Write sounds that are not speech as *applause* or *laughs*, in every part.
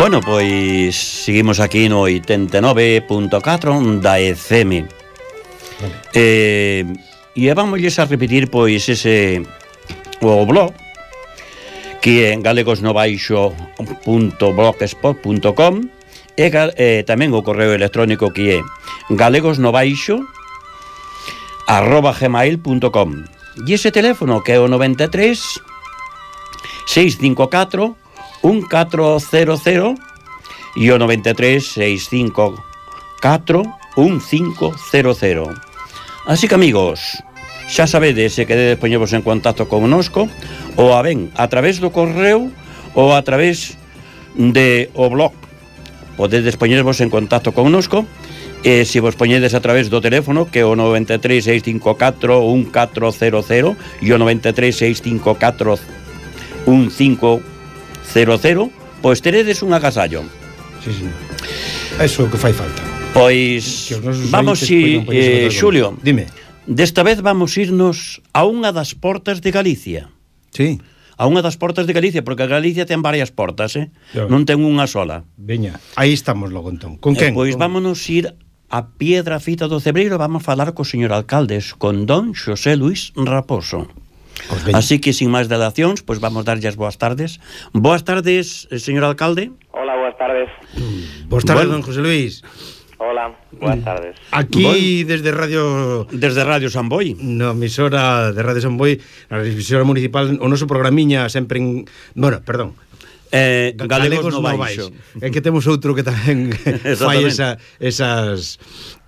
Bueno, pois seguimos aquí no 89.4 da ECM. Vale. Eh, e vamos a repetir pois ese o blog que é en galegosnobaixo.blogspot.com e eh, tamén o correo electrónico que é galegosnobaixo arroba gmail.com e ese teléfono que é o 93 654 1400 e o 93654-1500. Así que amigos, xa sabedes se queredes poñervos en contacto connosco ou a ben a través do correo ou a través de o blog podedes poñervos en contacto connosco e se vos poñedes a través do teléfono que é o 936541400 e o 00, pois teredes un agasallo. Sí, sí. Eso é o que fai falta. Pois vamos si eh, Xulio. Dime. Desta vez vamos irnos a unha das portas de Galicia. Sí. A unha das portas de Galicia, porque Galicia ten varias portas, eh? Yo. Non ten unha sola. Veña, aí estamos logo entón. Con quen? Eh, pois Con... vámonos ir a Piedra Fita do Cebreiro, vamos falar co señor alcaldes, con don Xosé Luis Raposo. Pues. Así que, sin máis delacións, pois vamos darlle as boas tardes. Boas tardes, señor alcalde. Hola, boas tardes. Boas tardes, bueno. don José Luis. Hola, buenas mm. tardes. Aquí Voy. desde Radio desde Radio Samboy. No, emisora de Radio San Boi, a emisora municipal, o noso programiña sempre en, bueno, perdón. Eh, galegos, galegos no baixo. É que temos outro que tamén *laughs* fai esa, esas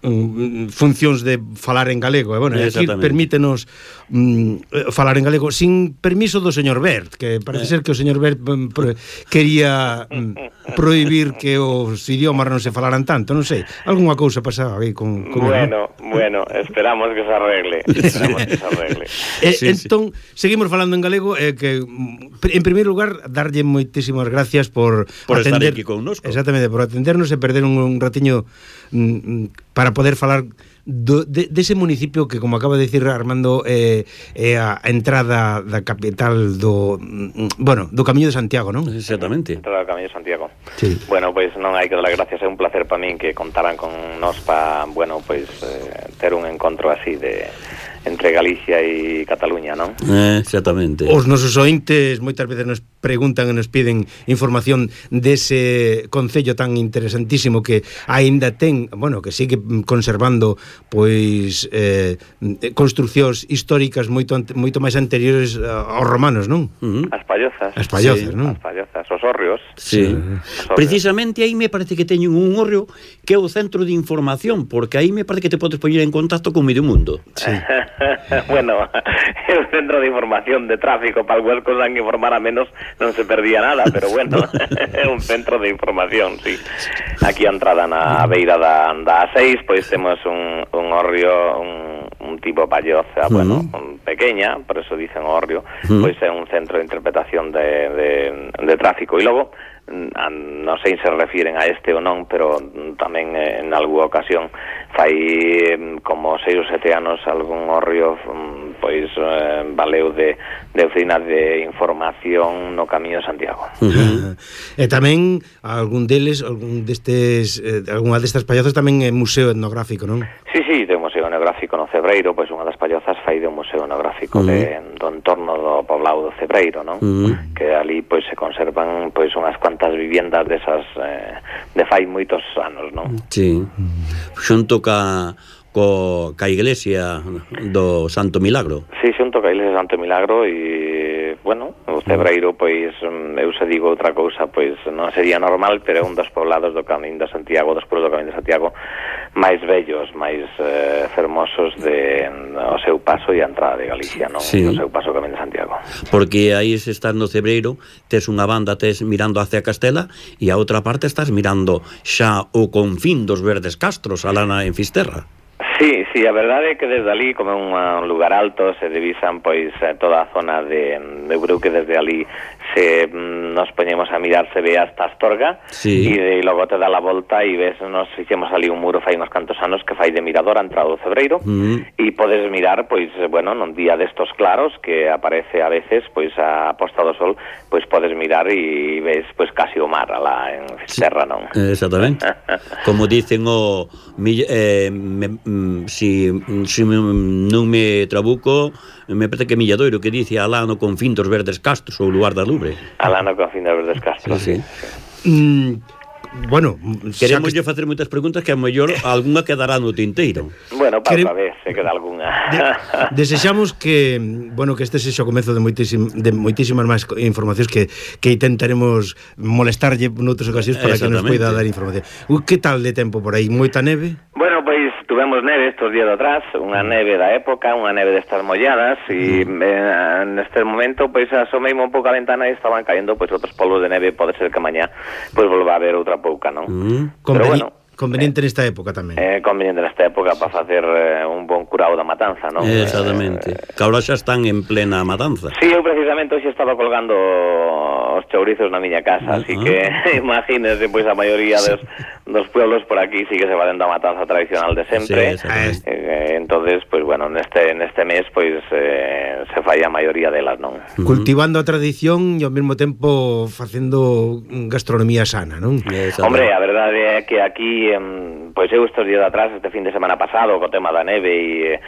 Mm, funcións de falar en galego, e bueno, aquí permítenos mm, eh, falar en galego sin permiso do señor Bert, que parece eh. ser que o señor Bert mm, pro, quería mm, prohibir que os idiomas non se falaran tanto, non sei. Algunha cousa pasaba aí con, con Bueno, ¿no? bueno, esperamos que se arregle, esperamos que se arregle. eh, sí, entón, sí. seguimos falando en galego eh, que mm, en primeiro lugar darlle moitísimas gracias por por atender, estar aquí connosco. Exactamente, por atendernos e perder un, un ratiño mm, para poder falar do, de, dese municipio que, como acaba de dicir Armando, eh, é, eh, eh, a entrada da capital do, mm, bueno, do Camiño de Santiago, non? Exactamente. Entrada do Camiño de Santiago. Sí. Bueno, pois pues, non hai que dar gracias, é un placer para min que contaran con nós para, bueno, pois pues, eh, ter un encontro así de entre Galicia e Cataluña, non? Eh, exactamente. Os nosos ointes moitas veces nos preguntan e nos piden información dese concello tan interesantísimo que aínda ten, bueno, que sigue conservando pois eh, construcións históricas moito moito máis anteriores aos romanos, non? Uh -huh. As pallozas. As pallozas, sí. non? As pallozas, os hórreos. Sí. Os orrios. Precisamente aí me parece que teñen un hórreo que é o centro de información, porque aí me parece que te podes poñer en contacto con medio mundo. Sí. *laughs* *laughs* bueno, un centro de información de tráfico para algunhas cosas que informar a menos non se perdía nada, pero bueno, é *laughs* *laughs* un centro de información, sí. Aquí a entrada na beira da, da A6, pois temos un, un horrio, un, un tipo palloza, bueno, un pequeña, por eso dicen horrio, Ujú. pois é un centro de interpretación de, de, de tráfico. E logo, a, non sei se refiren a este ou non, pero tamén eh, en algunha ocasión fai como seis ou sete anos algún orrio mm, pois eh, valeu de, de oficina de información no Camiño de Santiago. Uh *laughs* -huh. e tamén algún deles, algún destes eh, algunha destas pallozas tamén é museo etnográfico, non? Sí, sí, de museo etnográfico no Cebreiro, pois unha das pallozas fai de un museo etnográfico uh -huh. de, do entorno do poblado do Cebreiro, non? Uh -huh. Que ali pois se conservan pois unhas cuantas viviendas desas eh, de fai moitos anos, non? Sí. Xunto ca co, ca iglesia do Santo Milagro. Sí, xunto ca iglesia do Santo Milagro e, bueno, o Cebreiro, pois, eu se digo outra cousa, pois, non sería normal, pero é un dos poblados do Camín de Santiago, dos pueblos do Camín de Santiago, máis bellos, máis eh, fermosos de o seu paso e a entrada de Galicia, non? Sí. O seu paso ao Camín de Santiago. Porque aí se estás no Cebreiro, tes unha banda, tes mirando hacia Castela e a outra parte estás mirando xa o confín dos verdes castros, alana en Fisterra. Sí, sí, a verdade é que desde ali, como é ah, un lugar alto, se divisan pois eh, toda a zona de, de Bruque, desde ali se mm, nos poñemos a mirar, se ve hasta Astorga, sí. e de, e logo te dá la volta e ves, nos fixemos ali un muro fai uns cantos anos que fai de mirador a entrado febreiro, mm. e podes mirar, pois, bueno, nun día destos claros que aparece a veces, pois, a posta do sol, pois podes mirar e ves, pois, casi o mar a la en sí. terra, non? Exactamente. *laughs* como dicen o mi, eh, me, mm, si, si non me trabuco, me parece que Milladoiro que dice Alano confín dos Verdes Castros ou lugar da Lubre. Alano confín dos Verdes Castros. Sí, sí. sí. Mm, bueno, queremos que... facer moitas preguntas que a mellor algunha quedará no tinteiro. Bueno, para Quere... ver se queda algunha. De... Desexamos que, bueno, que este sexa o comezo de moitísim, de moitísimas máis informacións que que intentaremos molestarlle noutras ocasións para que nos poida dar información. Que tal de tempo por aí? Moita neve? Bueno, Tuvemos neve estos días de atrás, unha mm. neve da época, unha neve destas molladas e mm. eh, neste momento pois pues, asomeime un pouco a ventana e estaban caendo pois pues, outros polvos de neve, pode ser que mañá pois pues, volva a haber outra pouca, non? Mm. Pero bueno, Conveniente eh, nesta época tamén. É eh, conveniente nesta época para facer eh, un bon curado da matanza, non? Eh, exactamente. Eh, que agora xa están en plena matanza. Sí, eu precisamente hoxe estaba colgando os chourizos na miña casa, ah, así ah. que *laughs* imagínese pois a maioría sí. dos, dos pueblos por aquí sí que se valen da matanza tradicional de sempre. Sí, exactamente. Eh, eh, entonces, pues bueno, neste, en este mes pues eh, se falla a maioría delas, non? Cultivando a tradición e ao mesmo tempo facendo gastronomía sana, non? Hombre, a verdade é que aquí em, pois eu estes días atrás, este fin de semana pasado, co tema da neve e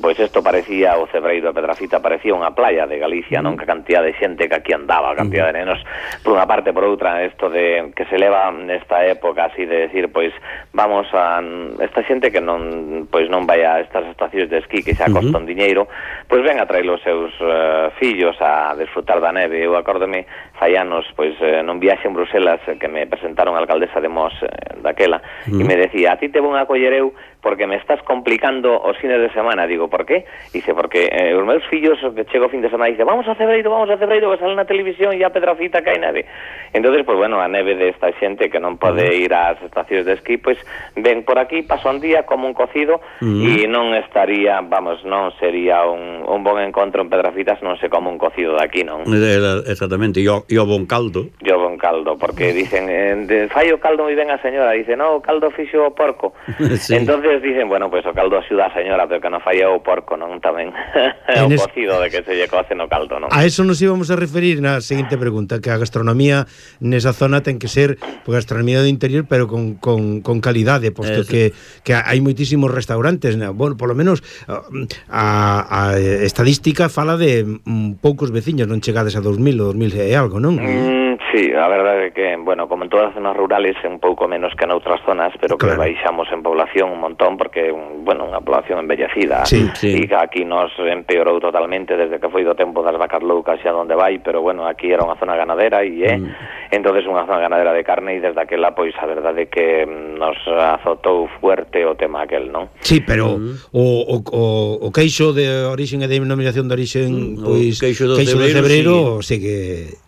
pois isto parecía o Cebreiro de Pedrafita parecía unha playa de Galicia, non? Que cantidad de xente que aquí andaba, a cantidad de nenos por unha parte por outra, isto de que se leva nesta época así de decir, pois vamos a esta xente que non pois non vai a estas estacións de esquí que xa costan uh -huh. diñeiro, pois ven a traer os seus uh, fillos a desfrutar da neve. Eu acórdome fai anos, pois eh, non viaxe en Bruselas eh, que me presentaron a alcaldesa de Mos eh, daquela uh -huh. e me decía, "A ti te vou a coller eu porque me estás complicando os fines de semana. Digo, por qué? Dice, porque eh, os meus fillos que chego fin de semana dice, vamos a Cebreiro, vamos a Cebreiro, que sale na televisión e a Pedrafita que hai neve. Entonces, pues bueno, a neve desta xente que non pode ir ás estacións de esquí, pois ven por aquí, pasan día como un cocido mm. e non estaría, vamos, non sería un, un bon encontro en Pedrafitas, non sei como un cocido de aquí, non? Exactamente, e o, e o bon caldo. E o bon caldo, porque dicen, eh, fai o caldo moi ben a señora, dice, no, o caldo fixo o porco. *laughs* sí. Entonces dicen, bueno, pois pues, o caldo axuda a señora, pero que non fai o porco, non tamén. *laughs* o es... cocido de que se lle coce no caldo, non? A eso nos íbamos a referir na seguinte pregunta, que a gastronomía nesa zona ten que ser pues, gastronomía do interior, pero con con, con, con calidade, posto Eso. que, que hai moitísimos restaurantes, né? bueno, polo menos a, a estadística fala de mm, poucos veciños, non chegades a 2000 ou 2000 e algo, non? Mm Sí, a verdade é que, bueno, como en todas as zonas rurales un pouco menos que en outras zonas, pero claro. que baixamos en población un montón porque, bueno, unha población envellecida sí, sí. e que aquí nos empeorou totalmente desde que foi do tempo das vacas loucas xa onde vai, pero bueno, aquí era unha zona ganadera e é, eh, mm. entonces unha zona ganadera de carne e desde aquela, pois, a verdade é que nos azotou fuerte o tema aquel, non? Sí, pero mm. o, o, o, o queixo de orixen e de denominación de orixen, mm, pois, o queixo do queixo de Cebreiro, sí. sí que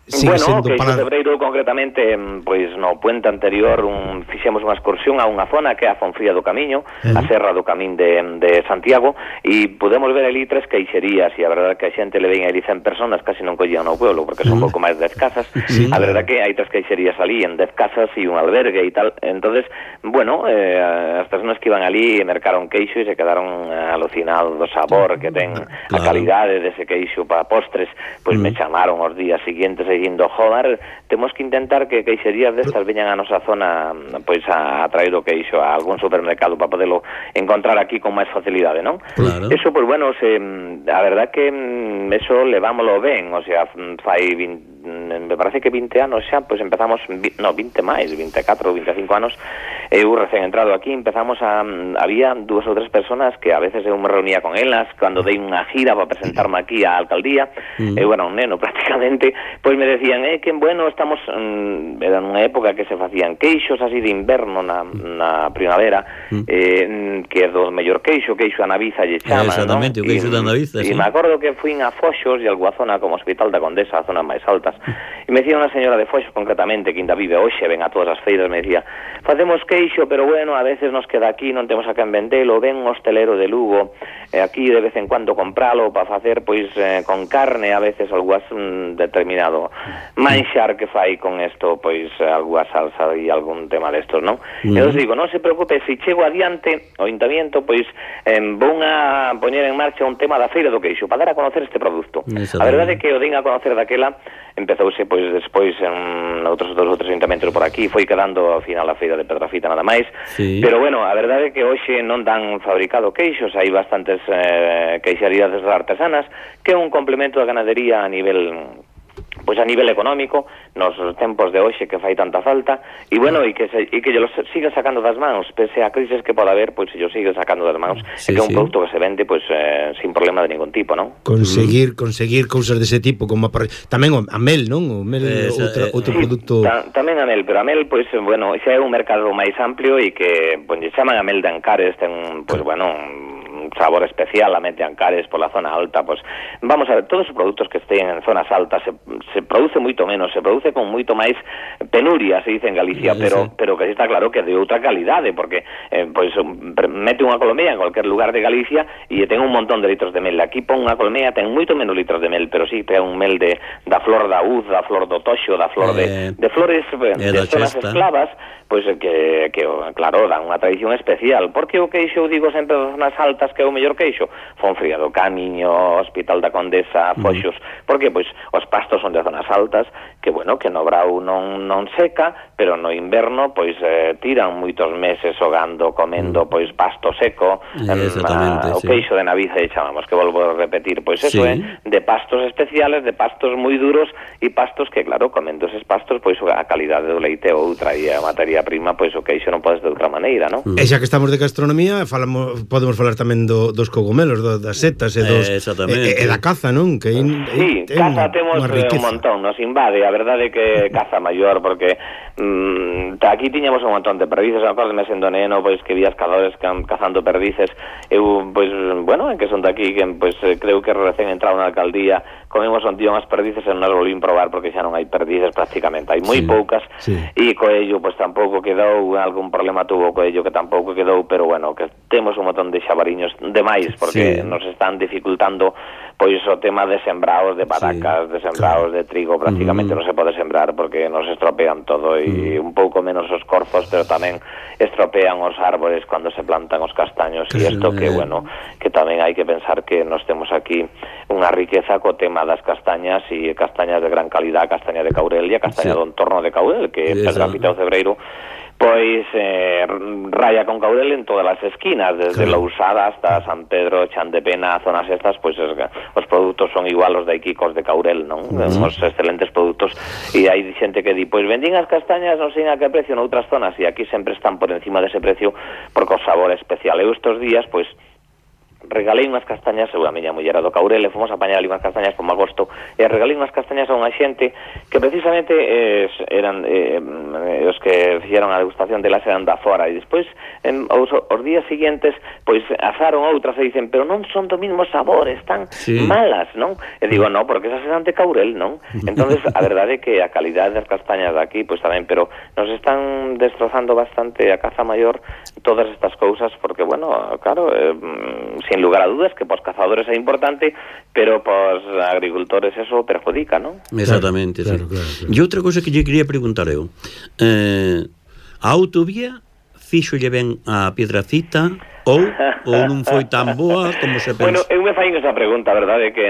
sigue bueno, sendo palabra febrero concretamente, pois no puente anterior un, fixemos unha excursión a unha zona que é a Fonfría do Camiño, a Serra do Camín de, de Santiago, e podemos ver ali tres queixerías, e a verdade que a xente le ven ali 100 personas, casi non collían no pueblo, porque son pouco máis de 10 casas, *laughs* a verdade que hai tres queixerías ali, en 10 casas e un albergue e tal, entonces, bueno, eh, as personas que iban ali mercaron queixo e se quedaron eh, alucinados do sabor que ten claro. a calidade dese queixo para postres, pois me chamaron os días seguintes seguindo, joder, temos que intentar que queixerías destas veñan a nosa zona mm, pois a, a traer o queixo a algún supermercado para podelo encontrar aquí con máis facilidade, non? Claro. Eso, pois, bueno, se, mm, a verdad que mm, eso levámoslo ben, o sea, fai 20 Mm, me parece que 20 anos xa, pois empezamos, no, 20 máis, 24 ou 25 anos, eu recén entrado aquí, empezamos a, mm, había dúas ou tres personas que a veces eu me reunía con elas, cando dei unha gira para presentarme aquí á alcaldía, mm. eu era un neno *laughs* prácticamente, pois me decían, eh, que bueno, estamos, mm, era unha época que se facían queixos así de inverno na, na primavera, mm. eh, mm, que é do mellor queixo, queixo a Naviza lle chama, Exactamente, non? o queixo da Naviza, E sí. me acordo que fui a Foxos e a Alguazona como Hospital da Condesa, a zona máis altas, E me dicía unha señora de Foxos concretamente, que ainda vive hoxe, ven a todas as feiras, me dicía, facemos queixo, pero bueno, a veces nos queda aquí, non temos a quen vendelo, ven un hostelero de Lugo, eh, aquí de vez en cuando compralo para facer pois eh, con carne, a veces algo un mm, determinado manxar que fai con isto, pois alguna salsa e algún tema destos, non? Mm. Eu digo, non se preocupe, se chego adiante o ayuntamiento, pois eh, vou a poñer en marcha un tema da feira do queixo para dar a conocer este produto. A verdade é que o din a conocer daquela empezouse pois despois en outros dos outros ayuntamentos por aquí, foi quedando ao final a feira de Pedrafita nada máis. Sí. Pero bueno, a verdade é que hoxe non dan fabricado queixos, hai bastantes eh, queixarías artesanas, que é un complemento da ganadería a nivel pois a nivel económico, nos tempos de hoxe que fai tanta falta, e bueno, e que, se, e que llo siga sacando das mans, pese a crises que pode haber, pois se yo sigue sacando das mans, sí, e que é sí. un produto que se vende pois eh, sin problema de ningún tipo, non? Conseguir, mm. conseguir cousas dese tipo, como a, tamén o, a mel, non? O mel é eh, eh, outro sí, produto... Ta, tamén a mel, pero a mel, pois, bueno, xa é un mercado máis amplio e que, pois, chaman a mel de Ancares, ten, pois, bueno, sabor especial, la mete Ancares por la zona alta, pues vamos a ver, todos os produtos que estén en zonas altas se, se produce moito menos, se produce con moito máis penuria, se dice en Galicia, sí, pero sí. pero que está claro que de outra calidade, porque eh, pois pues, mete unha colmea en cualquier lugar de Galicia e ten un montón de litros de mel. Aquí pon unha colmea, ten moito menos litros de mel, pero sí ten un mel de da flor da uz, da flor do toxo, da flor de, eh, de flores eh, eh, de, de zonas chesta. esclavas, pois pues, eh, que, que claro, dan unha tradición especial, porque o que eu digo sempre das zonas altas que o mellor queixo. Fonfría do Camiño, Hospital da Condesa, Foxos, uh -huh. porque pois os pastos son de zonas altas que bueno, que no brau non non seca, pero no inverno pois eh, tiran moitos meses hogando, comendo mm. pois pasto seco, eh, Exactamente, a, o sí. queixo de naviza e eh, chamamos, que volvo a repetir, pois eso sí. é eh, de pastos especiales, de pastos moi duros e pastos que claro, comendo esos pastos pois a calidade do leite ou outra e a materia prima, pois o queixo non podes de outra maneira, non? Mm. E xa que estamos de gastronomía, falamos podemos falar tamén do, dos cogumelos, do, das setas e dos eh, e, e, da caza, non? Que in, sí, in, caza temos eh, un montón, nos invade, a verdade é que caza maior porque mm, aquí tiñamos un montón de perdices, a parte me sendo neno, pois que vías cazadores can, cazando perdices, eu, pois, bueno, en que son daqui, que, pois, eh, creo que recén entrado na alcaldía, comemos un tío unhas perdices e non as volvín probar, porque xa non hai perdices prácticamente, hai moi sí, poucas, sí. e coello, pois, tampouco quedou, algún problema tuvo coello que tampouco quedou, pero, bueno, que temos un montón de xabariños demais, porque sí. nos están dificultando, pois, o tema de sembraos de patacas, sí, de sembraos claro. de trigo, prácticamente mm. non se pode sembrar, porque nos estropean todo e mm. un pouco menos os corzos, pero tamén estropean os árbores cando se plantan os castaños e isto que, bueno, que tamén hai que pensar que nos temos aquí unha riqueza co tema das castañas e castañas de gran calidad, castaña de Caurel e a castaña sí. do entorno de Caurel, que é Pedra Pita o Cebreiro pois eh, raya con caurel en todas as esquinas, desde claro. Lousada hasta San Pedro, Chan de Pena, zonas estas, pois es, os produtos son igual os de aquí cos de caurel, non? Uh -huh. Os excelentes produtos e hai xente que di, pois vendín as castañas non sei a que precio noutras zonas e aquí sempre están por encima dese precio porque o sabor especial. Eu estos días, pois regalei unhas castañas, eu a miña muller do Caurel, e fomos a apañar ali unhas castañas con mal gosto, e regalei unhas castañas a unha xente que precisamente eh, eran eh, os que fixeron a degustación delas eran da fora, e despois en, os, os días siguientes, pois azaron outras e dicen, pero non son do mismo sabor, están sí. malas, non? E digo, non porque esas eran de Caurel, non? *laughs* entonces a verdade é que a calidad das castañas de aquí, pois tamén, pero nos están destrozando bastante a caza maior todas estas cousas, porque, bueno, claro, eh, se sin lugar a dudas que para cazadores é importante, pero para agricultores eso perjudica, non? Exactamente, claro, sí. claro, claro, claro. E outra cousa que lle quería preguntar eu, eh, a autovía fixolle ben a Piedracita, Ou, ou non foi tan boa como se pensa. Bueno, eu me faín esa pregunta, verdade, que,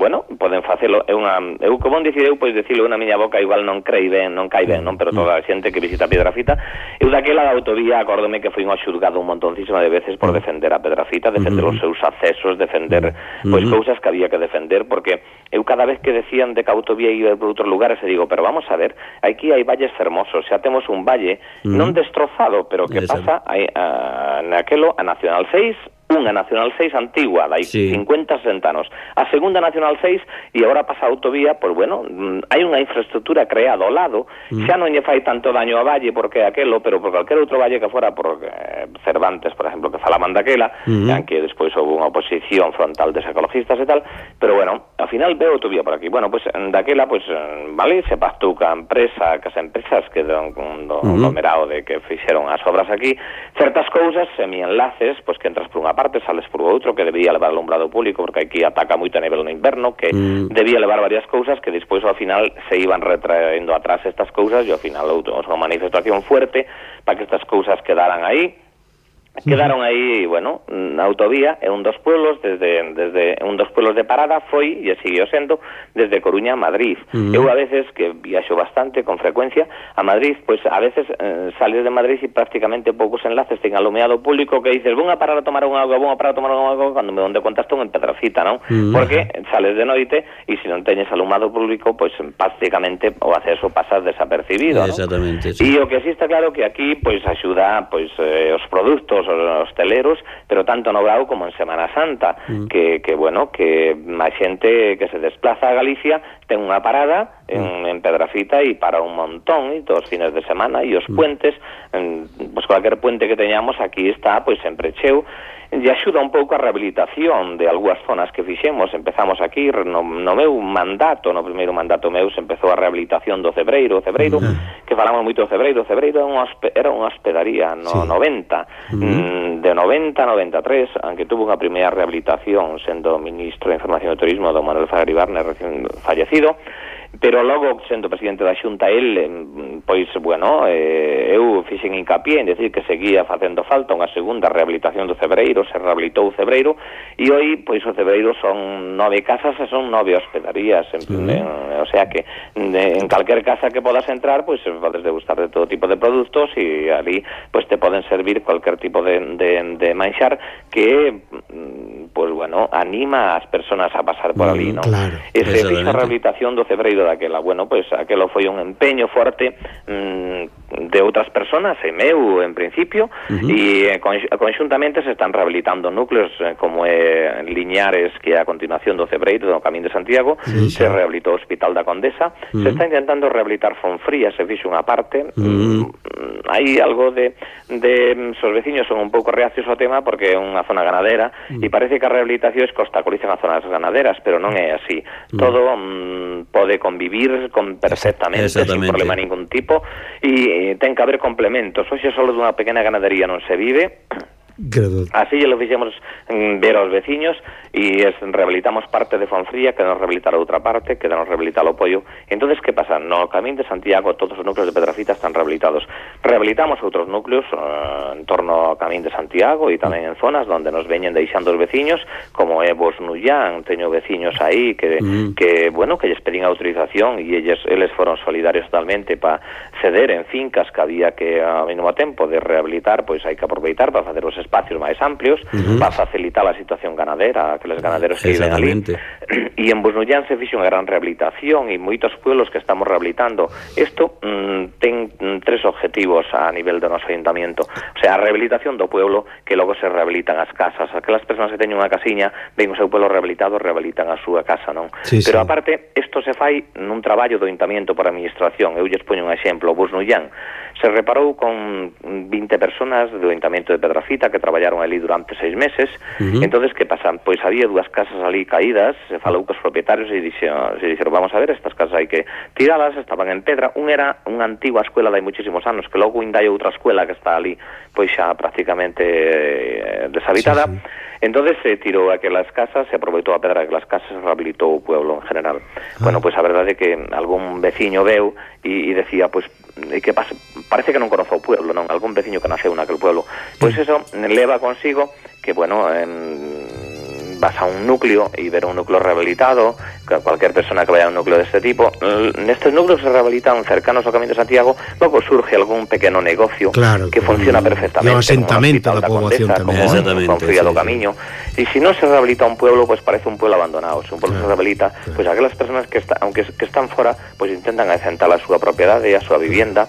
bueno, poden facelo, é unha, eu como dicir eu, pois dicilo na miña boca, igual non crei ben, non cai ben, non, pero toda a xente que visita Pedrafita, eu daquela da autovía, acórdome que fui ao xulgado un montoncísima de veces por mm. defender a Pedrafita, defender uh -huh. os seus accesos, defender, mm-hmm. pois uh -huh. cousas que había que defender, porque eu cada vez que decían de que a autovía iba por outros lugares, e digo, pero vamos a ver, aquí hai valles fermosos, xa temos un valle, uh -huh. non mm-hmm. destrozado, pero que pasa hai, a, naquelo, a Nacional 6 unha Nacional 6 antigua, dai sí. 50, 60 anos. A segunda Nacional 6 e agora pasa a autovía, pois bueno, mm, hai unha infraestructura creada ao lado, mm. xa non lle fai tanto daño a Valle porque aquelo, pero por calquer outro valle que fora por eh, Cervantes, por exemplo, que falaban daquela, mm. en que despois houve unha oposición frontal dos ecologistas e tal, pero bueno, ao final veo autovía por aquí. Bueno, pois pues, daquela, pois, pues, vale, se pastou ca empresa, que as empresas que don, do, mm. Mm-hmm. do merado de que fixeron as obras aquí, certas cousas, semi enlaces, pois pues, que entras por unha parte, sales por outro, que debía levar alumbrado público, porque aquí ataca moito a nivel no inverno, que mm. debía levar varias cousas que despois ao final se iban retraendo atrás estas cousas e ao final houve unha manifestación fuerte para que estas cousas quedaran aí, Quedaron aí, bueno, na autovía e un dos pueblos desde desde un dos pueblos de parada foi e seguiu sendo desde Coruña a Madrid. Uh -huh. Eu a veces que viaxo bastante con frecuencia a Madrid, pois a veces eh, sales de Madrid e prácticamente poucos enlaces ten alumeado público que dices, "Vou a parar a tomar unha agua, vou a parar a tomar unha agua", cando me onde contas en Pedrafita, non? Uh -huh. Porque sales de noite e se non teñes alumado público, pois prácticamente o acceso pasa desapercibido, Exactamente. E o que sí está claro que aquí pois axuda pois eh, os produtos os hosteleros, pero tanto no Brau como en Semana Santa, Mm. que que bueno, que a xente que se desplaza a Galicia ten unha parada en, mm. en Pedrafita e para un montón e todos os fines de semana e os mm. puentes, en, pues cualquier puente que teñamos aquí está pois sempre cheu e axuda un pouco a rehabilitación de algunhas zonas que fixemos. Empezamos aquí, no, no meu mandato, no primeiro mandato meu, se empezou a rehabilitación do Cebreiro, o Cebreiro, uh -huh. que falamos moito do Cebreiro, o Cebreiro era unha, era unha hospedaría no sí. 90, uh -huh. de 90 a 93, aunque tuvo unha primeira rehabilitación sendo ministro de Información e Turismo do Manuel Fagari Barne recién fallecido, partido pero logo sendo presidente da Xunta el pois bueno, eh, eu fixen hincapié en decir que seguía facendo falta unha segunda rehabilitación do Cebreiro, se rehabilitou o Cebreiro e hoy pois o Cebreiro son nove casas e son nove hospedarías, en, en, eh, o sea que de, en calquer casa que podas entrar, pois podes degustar de todo tipo de produtos e ali pois te poden servir cualquier tipo de de de manxar que mm, pois, bueno, anima as persoas a pasar por ali, non? Claro, e se a rehabilitación do Cebreiro daquela, bueno, pois aquelo foi un empeño forte mm, de outras persoas, e meu en principio uh -huh. e eh, conxuntamente se están rehabilitando núcleos eh, como é Liñares que é a continuación do Cebreiro do Camín de Santiago sí, se rehabilitou o Hospital da Condesa uh -huh. se está intentando rehabilitar Fonfría se fixo unha parte uh -huh. Mm, hai algo de, de mm, os veciños son un pouco reacios ao tema porque é unha zona ganadera uh -huh. e parece que a rehabilitación es obstaculizan as zonas ganaderas pero non é así uh -huh. todo mm, pode convivir con perfectamente, Exactamente. sin problema ningún tipo e eh, ten que haber complementos. Hoxe só dunha pequena ganadería non se vive, Gradual. Así lo hicimos ver aos veciños e es, rehabilitamos parte de Fonfría, que nos rehabilitar outra parte, que nos rehabilitar o pollo. entonces que pasa? No Camín de Santiago todos os núcleos de Pedrafita están rehabilitados. Rehabilitamos outros núcleos uh, en torno ao Camín de Santiago e tamén en zonas onde nos veñen deixando os veciños, como é vos Nullán, teño veciños aí que, mm. que bueno, que lles pedín autorización e eles, eles foron solidarios totalmente para ceder en fincas que había que a mínimo tempo de rehabilitar, pois hai que aproveitar para facer os espacios máis amplios uh -huh. para facilitar a situación ganadera que os ganaderos que viven ali e en Busnullán se fixe unha gran rehabilitación e moitos pueblos que estamos rehabilitando. Isto mm, ten mm, tres objetivos a nivel do noso ayuntamiento. O sea, a rehabilitación do pueblo que logo se rehabilitan as casas. Aquelas persoas que teñen unha casiña ven o seu pueblo rehabilitado rehabilitan a súa casa non? Sí, pero sí. aparte isto se fai nun traballo do ayuntamiento por administración. Eu lles poño un exemplo. Busnullán Se reparou con 20 personas do Ayuntamiento de Pedrafita que traballaron ali durante seis meses. Uh -huh. entonces que pasan? Pois había dúas casas ali caídas, se falou cos propietarios e dixeron, se dixeron, vamos a ver, estas casas hai que tiralas, estaban en pedra. Un era unha antiga escuela de hai muchísimos anos, que logo ainda hai outra escuela que está ali pois xa prácticamente eh, deshabitada. Sí, sí. Entonces se tirou aquelas casas, se aproveitou a pedra daquelas casas e rehabilitou o pueblo en general. Ah. Bueno, pois a verdade é que algún veciño veu e, e decía, pois, e que pasa? parece que non conoce o pueblo, non? Algún veciño que naceu naquel pueblo. Pois eso leva consigo que, bueno, en, vas a un núcleo y ver un núcleo rehabilitado, cualquier persona que vaya a un núcleo de este tipo, en estos núcleos se rehabilitan cercanos al Camino de Santiago, luego surge algún pequeño negocio que funciona perfectamente. Los asentamientos de la población también. Como, ¿eh? Exactamente. Sí. Camino. Y si no se rehabilita un pueblo, pues parece un pueblo abandonado. Si un pueblo se rehabilita, pues aquellas personas que, está, aunque, que están fuera, pues intentan asentar a su propiedad y a su vivienda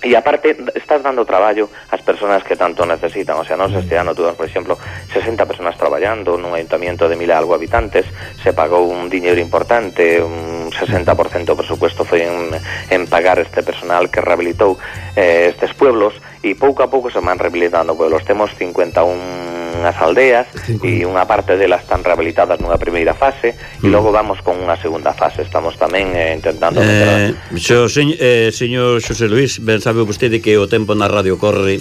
E aparte, estás dando traballo ás persoas que tanto necesitan. O sea, nos este ano tuvemos, por exemplo, 60 personas traballando nun ayuntamiento de mil algo habitantes, se pagou un diñeiro importante, un 60% do presupuesto foi en, en pagar este personal que rehabilitou eh, estes pueblos, e pouco a pouco se van rehabilitando pueblos. Temos 51 as aldeas e unha parte delas están rehabilitadas nunha primeira fase e mm. logo vamos con unha segunda fase. Estamos tamén eh, intentando... Eh, xo, señ, eh, señor Xosé Luis ben sabe vostede que o tempo na radio corre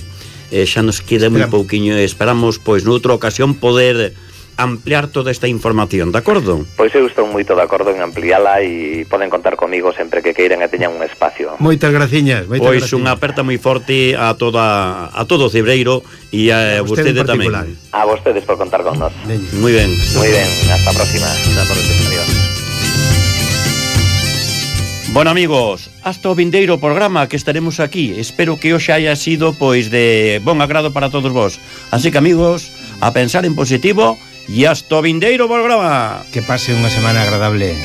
eh, xa nos queda moi pouquiño esperamos pois noutra ocasión poder ampliar toda esta información, de acordo? Pois eu estou moito de acordo en ampliala e poden contar comigo sempre que queiran e teñan un espacio. Moitas graciñas, moitas Pois graciñas. unha aperta moi forte a toda a todo o Cebreiro e a, a vostede, vostede tamén. A vostedes por contar con nós. Moi ben. Moi ben, hasta a próxima. Hasta a próxima. Adiós. Bueno amigos, hasta o vindeiro programa que estaremos aquí Espero que hoxe haya sido pois de bon agrado para todos vos Así que amigos, a pensar en positivo E hasta vindeiro programa Que pase unha semana agradable